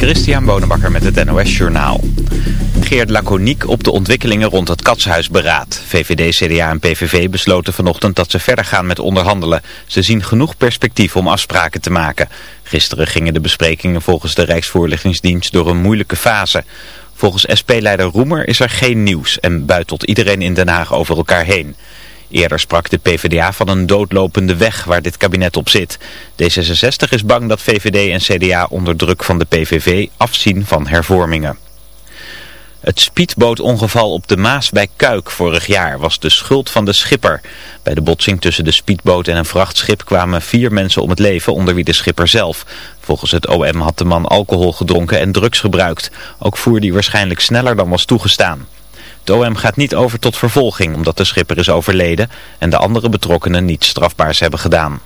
Christian Bonenbakker met het NOS Journaal. Geert laconiek op de ontwikkelingen rond het Katshuisberaad. VVD, CDA en PVV besloten vanochtend dat ze verder gaan met onderhandelen. Ze zien genoeg perspectief om afspraken te maken. Gisteren gingen de besprekingen volgens de Rijksvoorlichtingsdienst door een moeilijke fase. Volgens SP-leider Roemer is er geen nieuws en buitelt iedereen in Den Haag over elkaar heen. Eerder sprak de PvdA van een doodlopende weg waar dit kabinet op zit. D66 is bang dat VVD en CDA onder druk van de PVV afzien van hervormingen. Het speedbootongeval op de Maas bij Kuik vorig jaar was de schuld van de schipper. Bij de botsing tussen de speedboot en een vrachtschip kwamen vier mensen om het leven, onder wie de schipper zelf. Volgens het OM had de man alcohol gedronken en drugs gebruikt. Ook voerde hij waarschijnlijk sneller dan was toegestaan. OM gaat niet over tot vervolging omdat de schipper is overleden en de andere betrokkenen niets strafbaars hebben gedaan.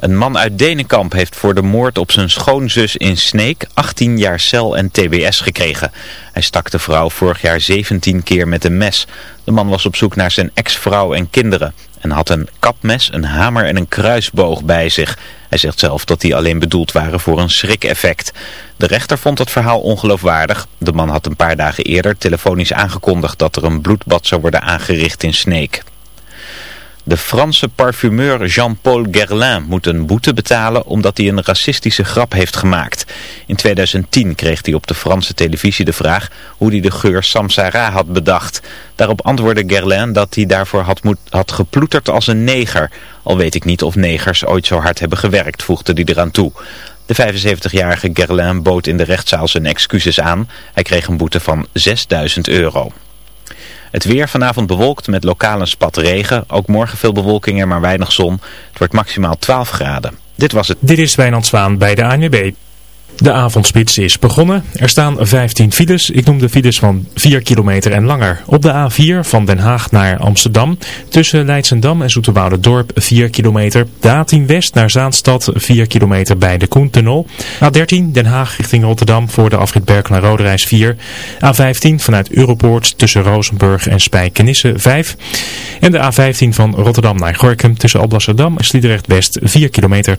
Een man uit Denenkamp heeft voor de moord op zijn schoonzus in Sneek 18 jaar cel en tbs gekregen. Hij stak de vrouw vorig jaar 17 keer met een mes. De man was op zoek naar zijn ex-vrouw en kinderen en had een kapmes, een hamer en een kruisboog bij zich. Hij zegt zelf dat die alleen bedoeld waren voor een schrikeffect. De rechter vond het verhaal ongeloofwaardig. De man had een paar dagen eerder telefonisch aangekondigd dat er een bloedbad zou worden aangericht in Sneek. De Franse parfumeur Jean-Paul Guerlain moet een boete betalen omdat hij een racistische grap heeft gemaakt. In 2010 kreeg hij op de Franse televisie de vraag hoe hij de geur Samsara had bedacht. Daarop antwoordde Guerlain dat hij daarvoor had, had geploeterd als een neger. Al weet ik niet of negers ooit zo hard hebben gewerkt, voegde hij eraan toe. De 75-jarige Guerlain bood in de rechtszaal zijn excuses aan. Hij kreeg een boete van 6000 euro. Het weer vanavond bewolkt met lokale spat regen. Ook morgen veel bewolking en maar weinig zon. Het wordt maximaal 12 graden. Dit was het. Dit is Wijnand Zwaan bij de ANWB. De avondspits is begonnen. Er staan 15 files. Ik noem de files van 4 kilometer en langer. Op de A4 van Den Haag naar Amsterdam. Tussen Leidsendam en Dorp 4 kilometer. De A10 West naar Zaanstad 4 kilometer bij de Koentunnel. A13 Den Haag richting Rotterdam voor de afrit Berkel naar Roderijs 4. A15 vanuit Europoort tussen Rozenburg en Spijkenisse 5. En de A15 van Rotterdam naar Gorkum tussen Alblasserdam en Sliedrecht West 4 kilometer.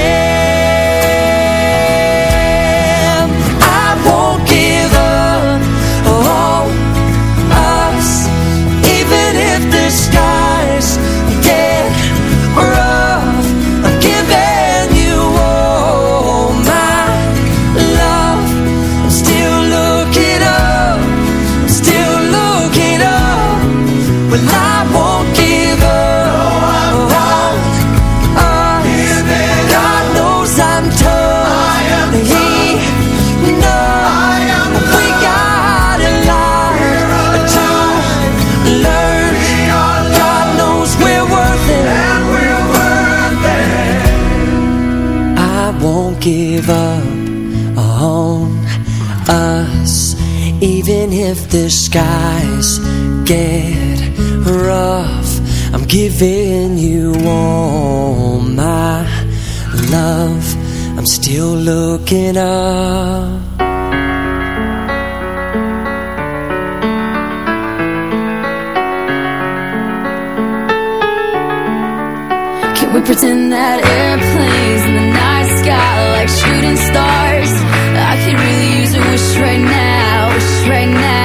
Rough. I'm giving you all my love. I'm still looking up. Can we pretend that airplanes in the night sky like shooting stars? I could really use a wish right now, wish right now,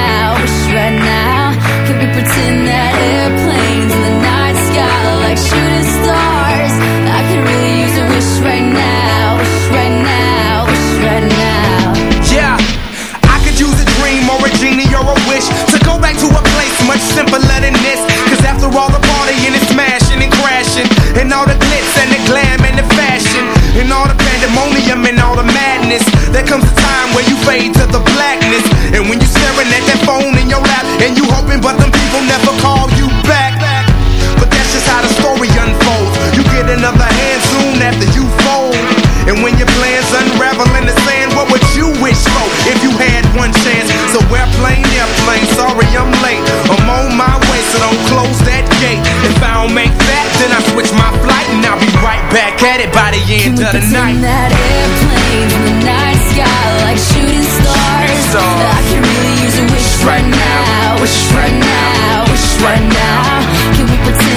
and it's smashing and crashing, and all the glitz and the glam and the fashion, and all the pandemonium and all the madness, there comes a time where you fade to the blackness. And when you're staring at that phone in your lap, and you're hoping, but them people never call you back. Another hand soon after you fold. And when your plans unravel in the sand, what would you wish for if you had one chance? So airplane, airplane, sorry I'm late. I'm on my way, so don't close that gate. If I don't make that, then I switch my flight and I'll be right back at it by the end of the night. that airplanes in the night sky like shooting stars? stars. I can really use a wish right now, wish right now, wish right now. Can we pretend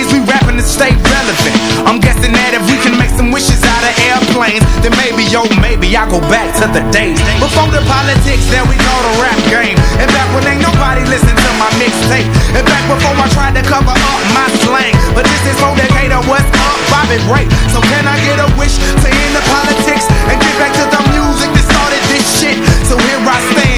yo, maybe I go back to the days before the politics that we call the rap game, and back when ain't nobody listen to my mixtape, and back before I tried to cover up my slang. But this is for Decatur, what's up, Bobby Ray? So can I get a wish to end the politics and get back to the music that started this shit? So here I stand,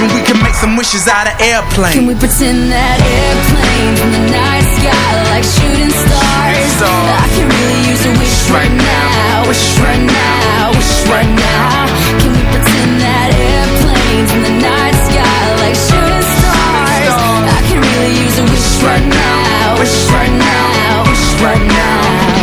and we can make some wishes out of airplane. Can we pretend that airplane from the night sky like shooting stars? I can really use a wish right now. Wish right now. Wish right now. Can we pretend that airplane from the night sky like shooting stars? I can really use a wish right now. Wish right now. Wish right now.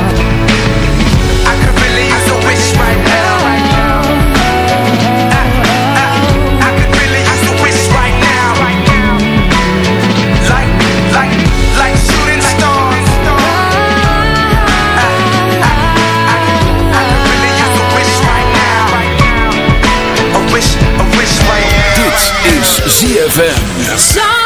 ZFM.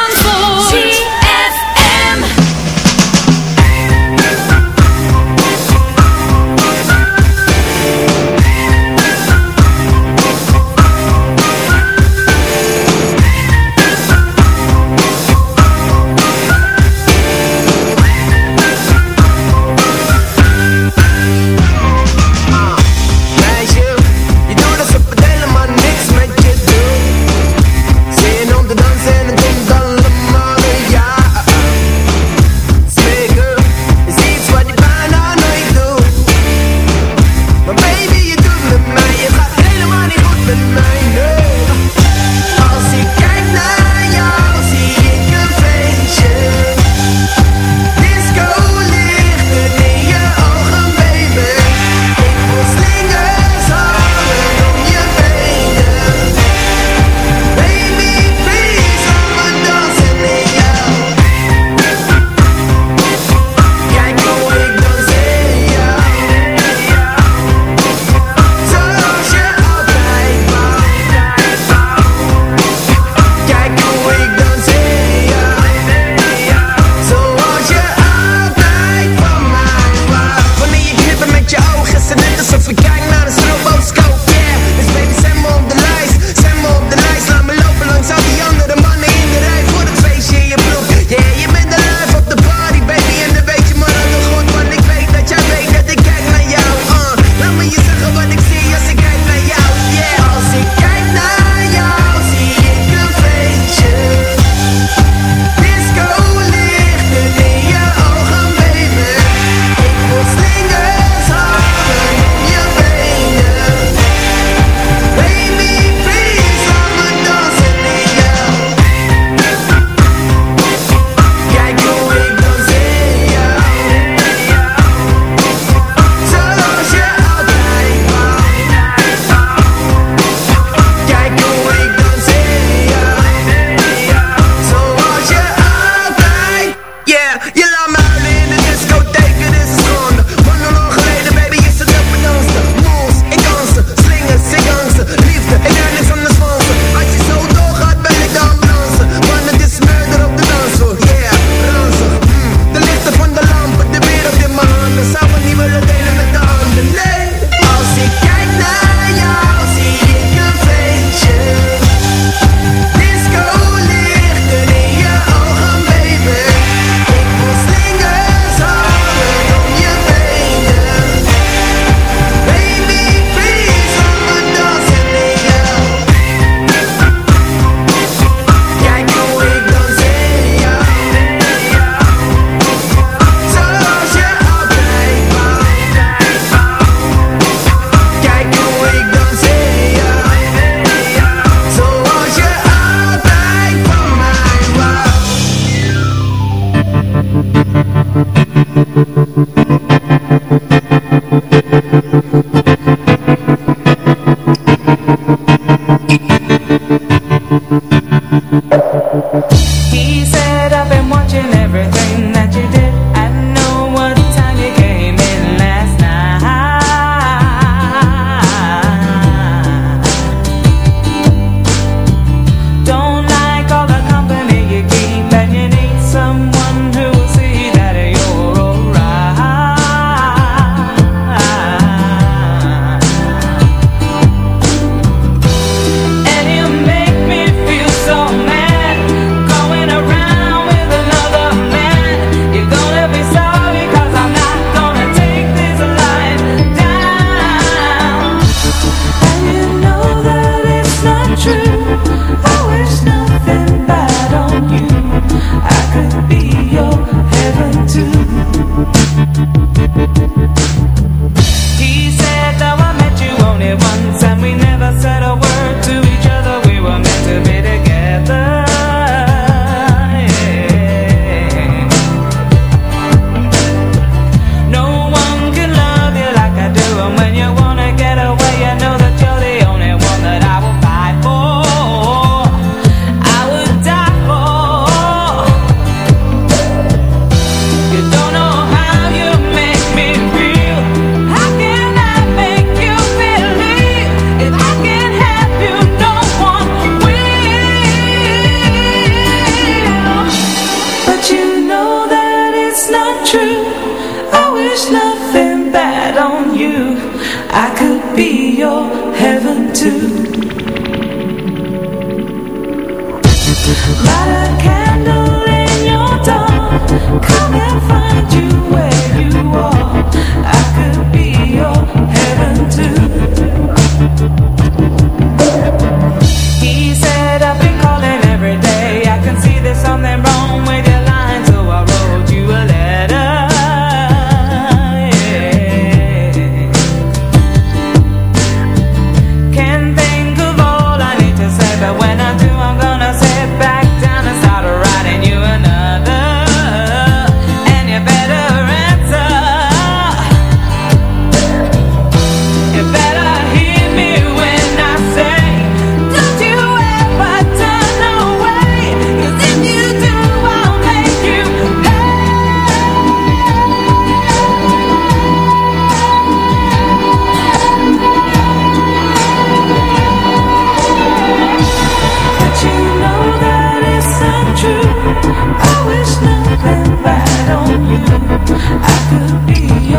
I could be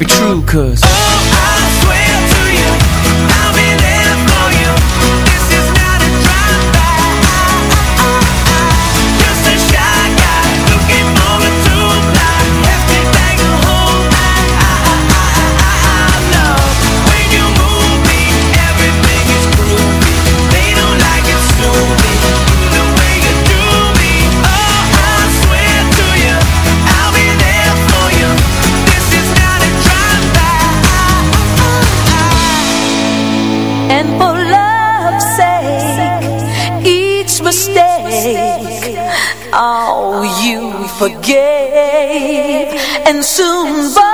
be true Cause And soon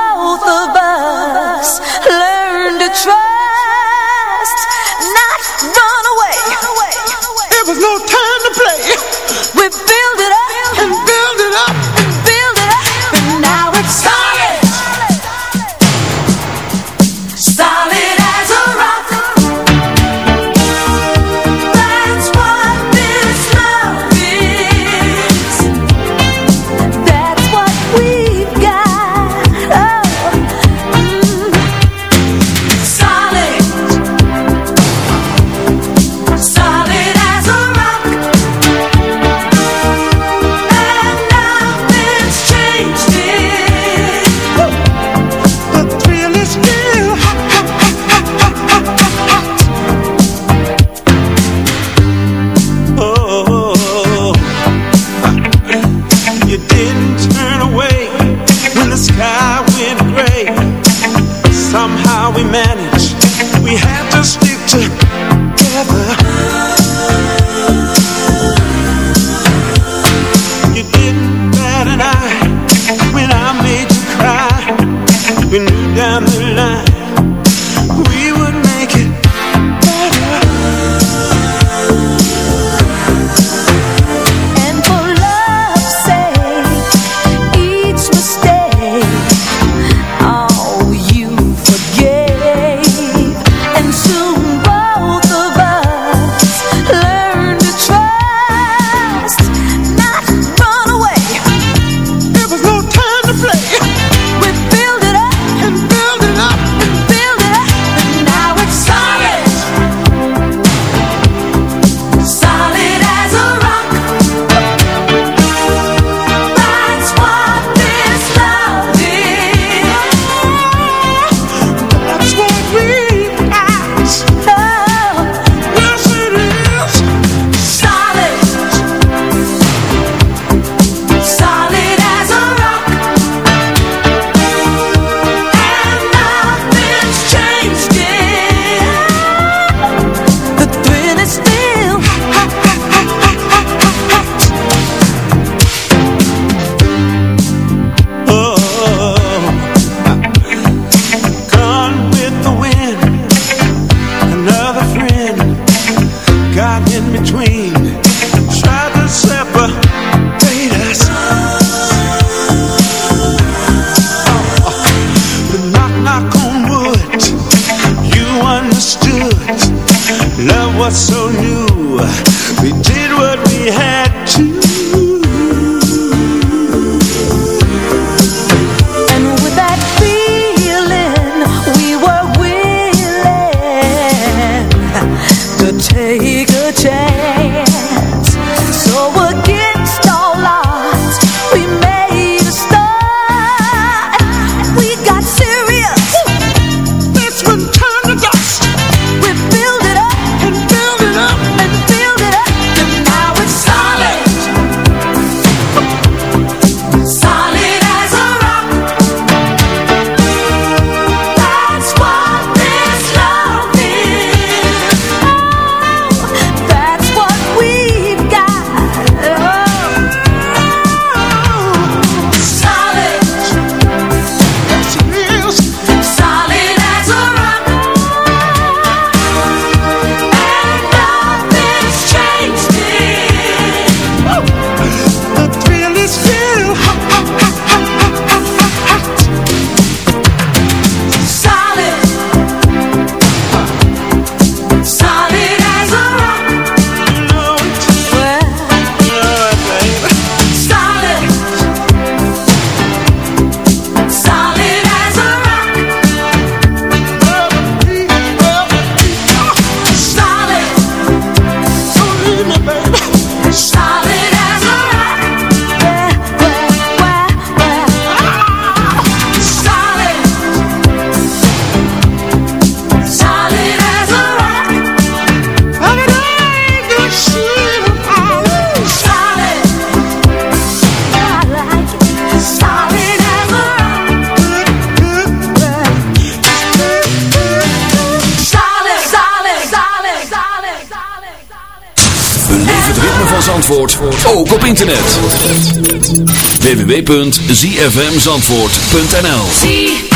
www.zfmzandvoort.nl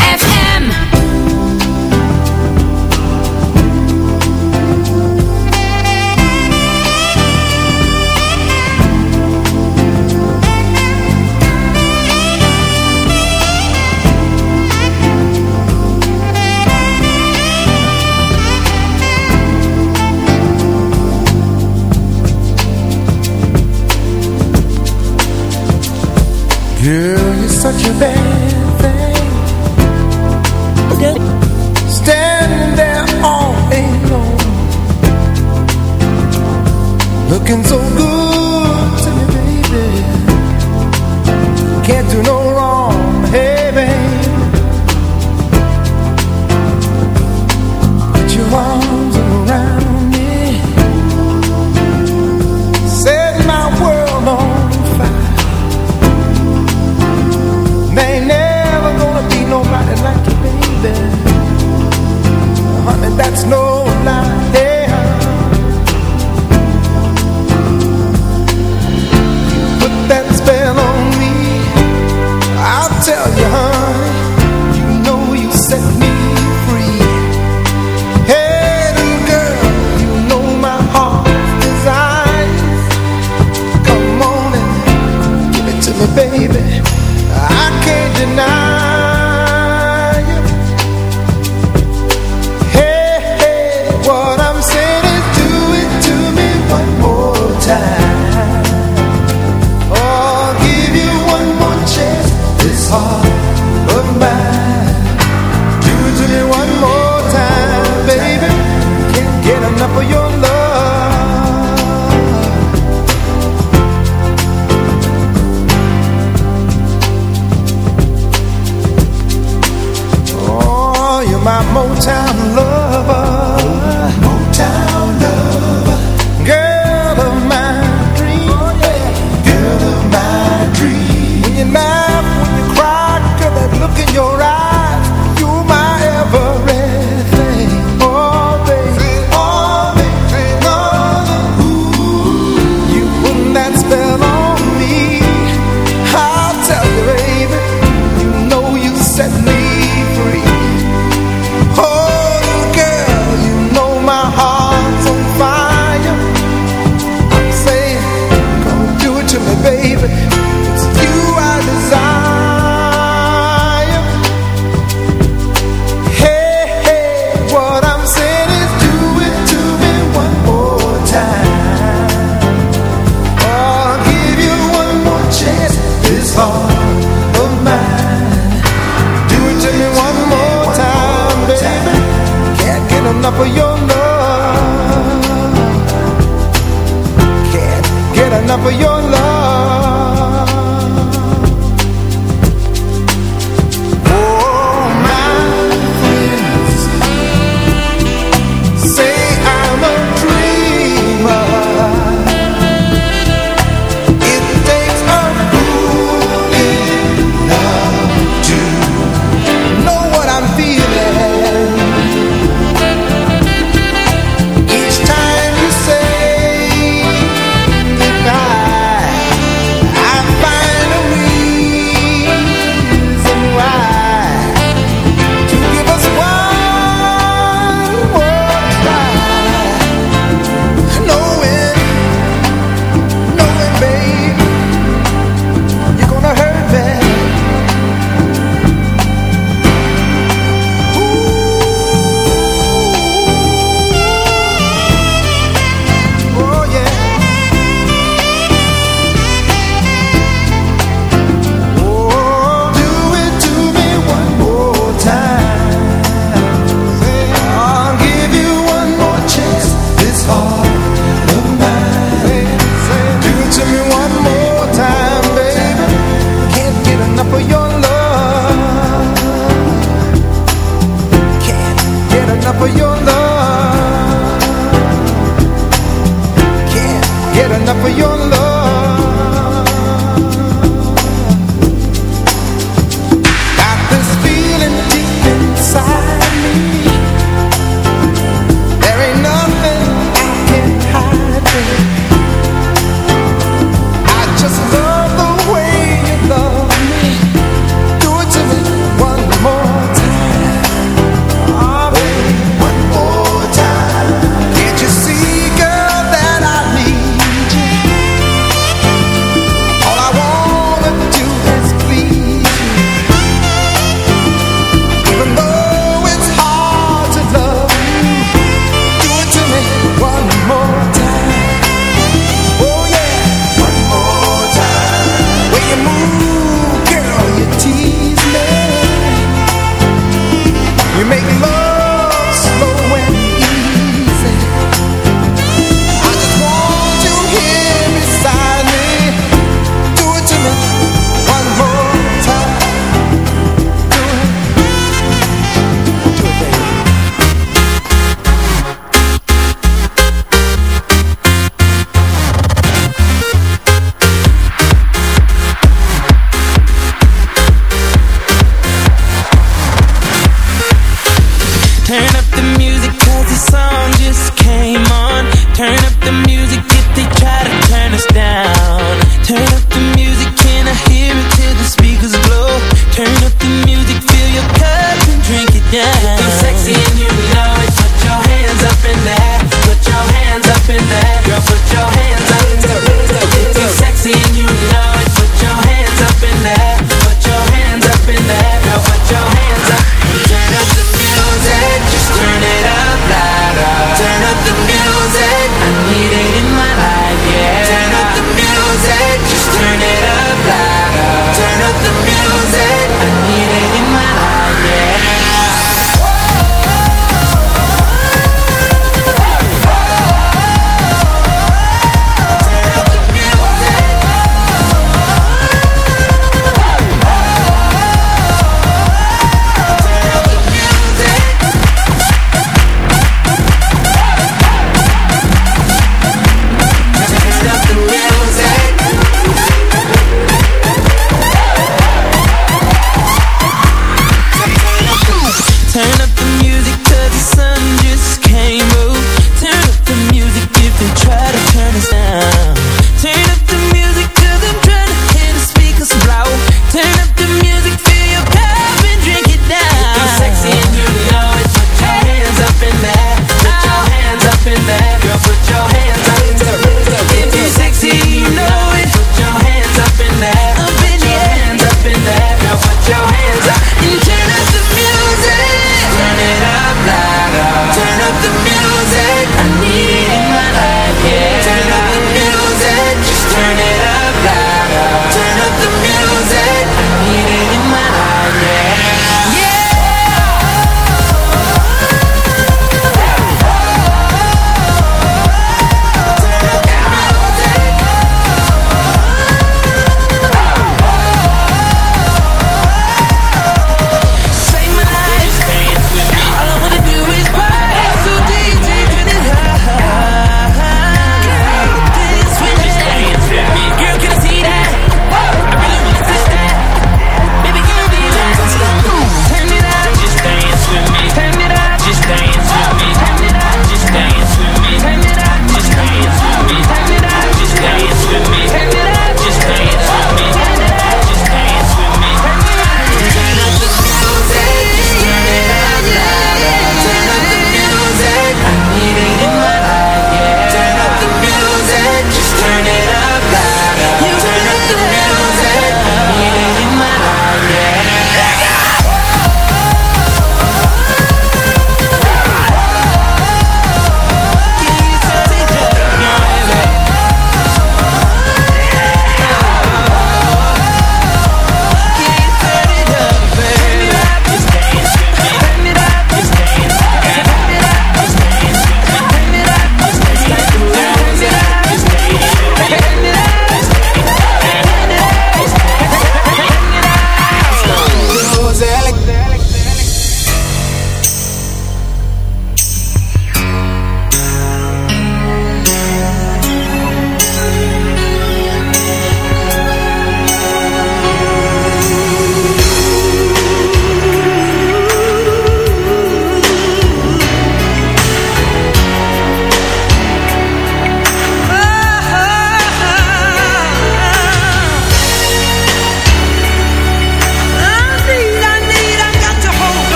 Girl, you're such a bad thing okay. Standing there all alone Looking so good to me, baby Can't do no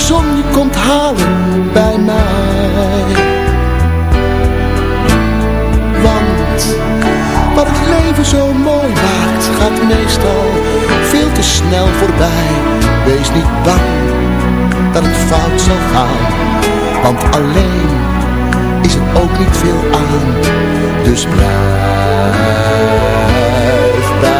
De zon komt halen bij mij. Want wat het leven zo mooi maakt, gaat meestal veel te snel voorbij. Wees niet bang dat het fout zal gaan, want alleen is er ook niet veel aan. Dus blijf bij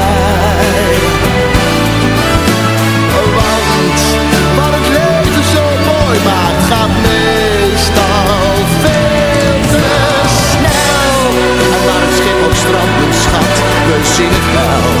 strand, een schat, we zien het wel.